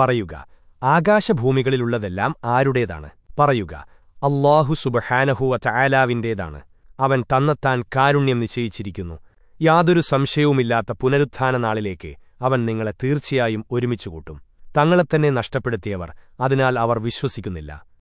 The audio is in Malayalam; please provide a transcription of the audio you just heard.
പറയുക ആകാശഭൂമികളിലുള്ളതെല്ലാം ആരുടേതാണ്? പറയുക അള്ളാഹു സുബഹാനഹുവ ചായാലാവിന്റേതാണ് അവൻ തന്നെത്താൻ കാരുണ്യം നിശ്ചയിച്ചിരിക്കുന്നു. യാതൊരു സംശയവുമില്ലാത്ത പുനരുത്ഥാന നാളിലേക്ക് അവൻ നിങ്ങളെ തീർച്ചയായും ഒരുമിച്ചുകൂട്ടും. തങ്ങളെത്തന്നെ നഷ്ടപ്പെടുത്തിയവർ അതിനാൽ അവർ വിശ്വസിക്കുന്നില്ല.